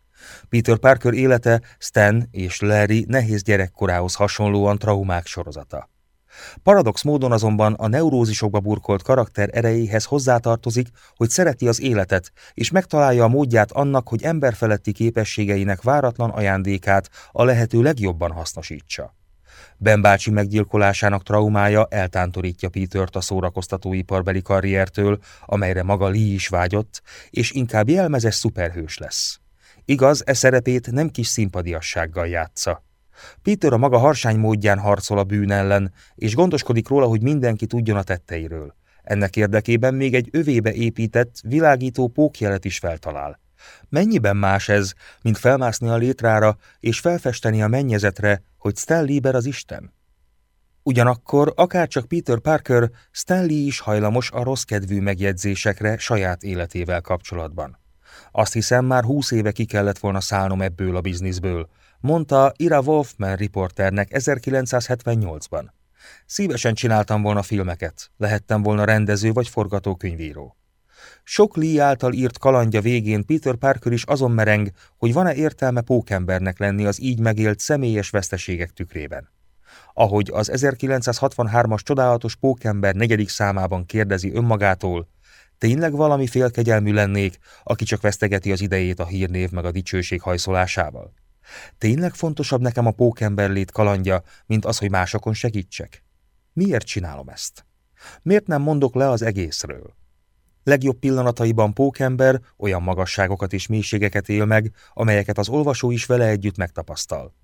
Peter Parker élete Stan és Larry nehéz gyerekkorához hasonlóan traumák sorozata. Paradox módon azonban a neurózisokba burkolt karakter erejéhez hozzátartozik, hogy szereti az életet, és megtalálja a módját annak, hogy emberfeletti képességeinek váratlan ajándékát a lehető legjobban hasznosítsa. Ben bácsi meggyilkolásának traumája eltántorítja Petert a szórakoztatóiparbeli karriertől, amelyre maga Lee is vágyott, és inkább jelmezes szuperhős lesz. Igaz, e szerepét nem kis szimpadiassággal játsza. Peter a maga harsány módján harcol a bűn ellen, és gondoskodik róla, hogy mindenki tudjon a tetteiről. Ennek érdekében még egy övébe épített, világító pókjelet is feltalál. Mennyiben más ez, mint felmászni a létrára és felfesteni a mennyezetre, hogy Stan Lieber az Isten? Ugyanakkor akárcsak Peter Parker, Stanley is hajlamos a rossz kedvű megjegyzésekre saját életével kapcsolatban. Azt hiszem, már húsz éve ki kellett volna szállnom ebből a bizniszből, mondta Ira Wolfman riporternek 1978-ban. Szívesen csináltam volna filmeket, lehettem volna rendező vagy forgatókönyvíró. Sok Lee által írt kalandja végén Peter Parker is azon mereng, hogy van-e értelme pókembernek lenni az így megélt személyes veszteségek tükrében. Ahogy az 1963-as csodálatos pókember negyedik számában kérdezi önmagától, tényleg valami félkegyelmű lennék, aki csak vesztegeti az idejét a hírnév meg a dicsőség hajszolásával? Tényleg fontosabb nekem a pókember lét kalandja, mint az, hogy másokon segítsek? Miért csinálom ezt? Miért nem mondok le az egészről? Legjobb pillanataiban pókember olyan magasságokat és mélységeket él meg, amelyeket az olvasó is vele együtt megtapasztal.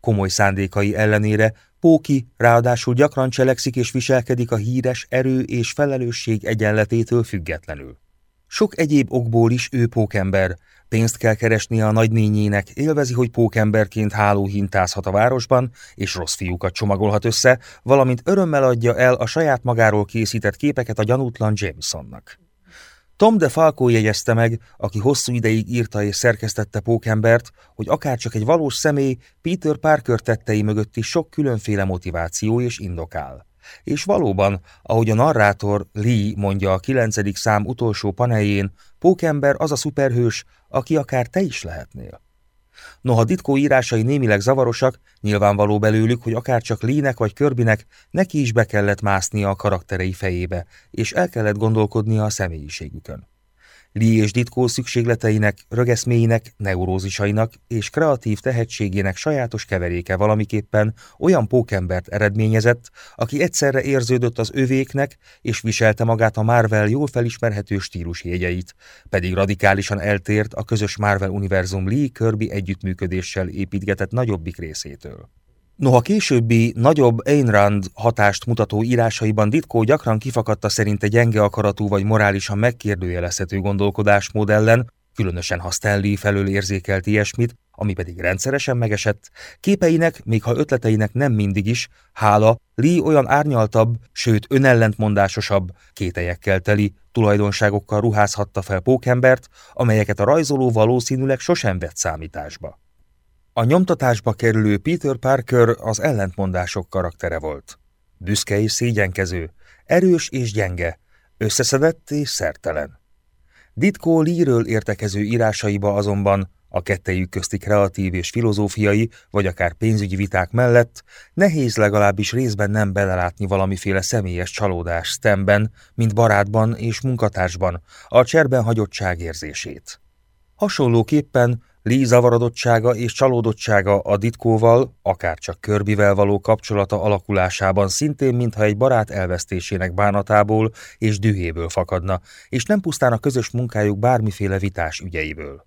Komoly szándékai ellenére Póki ráadásul gyakran cselekszik és viselkedik a híres erő és felelősség egyenletétől függetlenül. Sok egyéb okból is ő pókember, pénzt kell keresnie a nagynényének, élvezi, hogy pókemberként hálóhintázhat a városban, és rossz fiúkat csomagolhat össze, valamint örömmel adja el a saját magáról készített képeket a gyanútlan Jamesonnak. Tom de Falco jegyezte meg, aki hosszú ideig írta és szerkesztette Pókembert, hogy akárcsak egy valós személy Peter Parker tettei is sok különféle motiváció és indokál. És valóban, ahogy a narrátor Lee mondja a kilencedik szám utolsó paneljén, Pókember az a szuperhős, aki akár te is lehetnél. Noha Ditkó írásai némileg zavarosak, nyilvánvaló belőlük, hogy akár csak Lének vagy Körbinek neki is be kellett másznia a karakterei fejébe, és el kellett gondolkodnia a személyiségükön. Lee és Ditkó szükségleteinek, rögeszméinek, neurózisainak és kreatív tehetségének sajátos keveréke valamiképpen olyan pókembert eredményezett, aki egyszerre érződött az övéknek és viselte magát a Marvel jól felismerhető jegyeit, pedig radikálisan eltért a közös Marvel univerzum Lee Kirby együttműködéssel építgetett nagyobbik részétől. Noha későbbi, nagyobb Ayn Rand hatást mutató írásaiban Ditko gyakran kifakadta szerinte gyenge akaratú vagy morálisan megkérdőjelezhető gondolkodásmód ellen, különösen ha Stanley felől érzékelt ilyesmit, ami pedig rendszeresen megesett, képeinek, még ha ötleteinek nem mindig is, hála, Lee olyan árnyaltabb, sőt önellentmondásosabb, kételyekkel teli, tulajdonságokkal ruházhatta fel Pókembert, amelyeket a rajzoló valószínűleg sosem vett számításba. A nyomtatásba kerülő Peter Parker az ellentmondások karaktere volt. Büszke és szégyenkező, erős és gyenge, összeszedett és szertelen. Ditko Lee-ről értekező írásaiba azonban a kettejük közti kreatív és filozófiai, vagy akár pénzügyi viták mellett nehéz legalábbis részben nem belelátni valamiféle személyes csalódás Stemben, mint barátban és munkatársban, a cserben hagyottság érzését. Hasonlóképpen Lee zavarodottsága és csalódottsága a Ditkóval, akárcsak Körbivel való kapcsolata alakulásában szintén mintha egy barát elvesztésének bánatából és dühéből fakadna, és nem pusztán a közös munkájuk bármiféle vitás ügyeiből.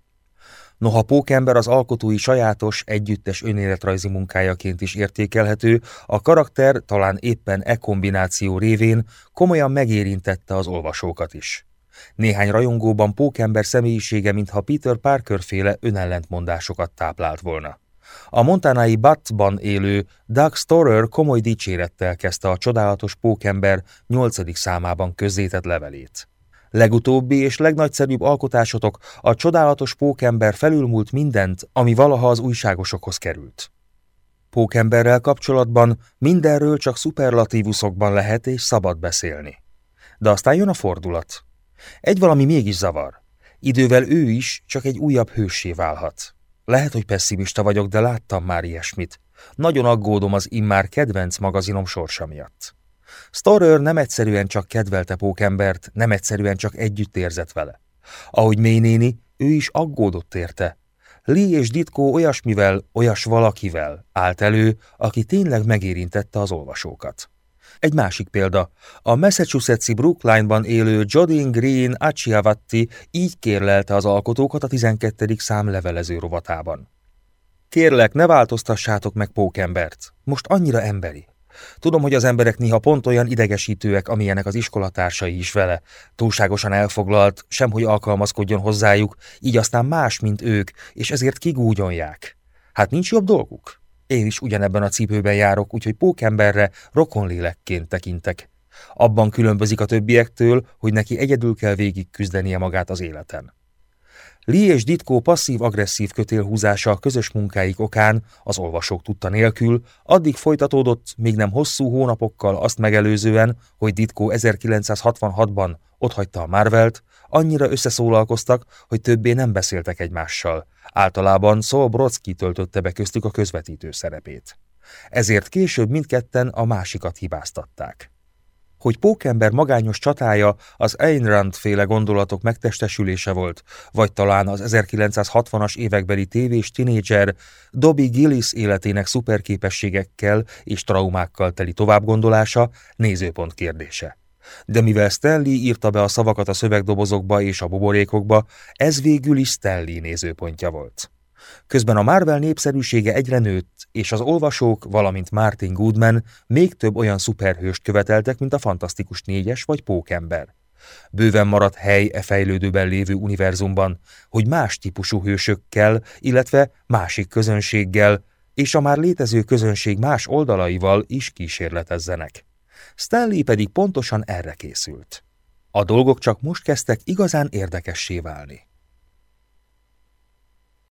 Noha Pókember az alkotói sajátos, együttes önéletrajzi munkájaként is értékelhető, a karakter talán éppen e kombináció révén komolyan megérintette az olvasókat is. Néhány rajongóban pókember személyisége, mintha Peter Parker féle önellentmondásokat táplált volna. A montanái Batban élő Doug Storer komoly dicsérettel kezdte a csodálatos pókember nyolcadik számában közzétett levelét. Legutóbbi és legnagyszerűbb alkotásotok a csodálatos pókember felülmúlt mindent, ami valaha az újságosokhoz került. Pókemberrel kapcsolatban mindenről csak szuperlatívuszokban lehet és szabad beszélni. De aztán jön a fordulat. Egy valami mégis zavar. Idővel ő is csak egy újabb hőssé válhat. Lehet, hogy pessimista vagyok, de láttam már ilyesmit. Nagyon aggódom az immár kedvenc magazinom sorsa miatt. Storer nem egyszerűen csak kedvelte pókembert, nem egyszerűen csak együtt érzett vele. Ahogy néni, ő is aggódott érte. Lee és Ditko olyasmivel, olyas valakivel állt elő, aki tényleg megérintette az olvasókat. Egy másik példa. A Massachusetts-i Brookline-ban élő Jodin Green Acciavatti így kérlelte az alkotókat a 12. szám levelező rovatában. Kérlek, ne változtassátok meg pókembert. Most annyira emberi. Tudom, hogy az emberek néha pont olyan idegesítőek, amilyenek az iskolatársai is vele. Túlságosan elfoglalt, semhogy alkalmazkodjon hozzájuk, így aztán más, mint ők, és ezért kigúgyonják. Hát nincs jobb dolguk? Én is ugyanebben a cipőben járok, úgyhogy pókemberre rokonlélekként tekintek. Abban különbözik a többiektől, hogy neki egyedül kell végig küzdenie magát az életen. Lee és Ditko passzív-agresszív kötélhúzása a közös munkáik okán, az olvasók tudta nélkül, addig folytatódott, még nem hosszú hónapokkal azt megelőzően, hogy Ditko 1966-ban otthagyta a Marvelt, annyira összeszólalkoztak, hogy többé nem beszéltek egymással. Általában Saul Brodsky töltötte be köztük a közvetítő szerepét. Ezért később mindketten a másikat hibáztatták hogy Pókember magányos csatája az Ayn Rand féle gondolatok megtestesülése volt, vagy talán az 1960-as évekbeli tévés tinédzser Dobby Gillis életének szuperképességekkel és traumákkal teli továbbgondolása nézőpont kérdése. De mivel Stanley írta be a szavakat a szövegdobozokba és a buborékokba, ez végül is Stanley nézőpontja volt. Közben a Marvel népszerűsége egyre nőtt, és az olvasók, valamint Martin Goodman még több olyan szuperhőst követeltek, mint a Fantasztikus Négyes vagy Pókember. Bőven maradt hely e fejlődőben lévő univerzumban, hogy más típusú hősökkel, illetve másik közönséggel, és a már létező közönség más oldalaival is kísérletezzenek. Stanley pedig pontosan erre készült. A dolgok csak most kezdtek igazán érdekessé válni.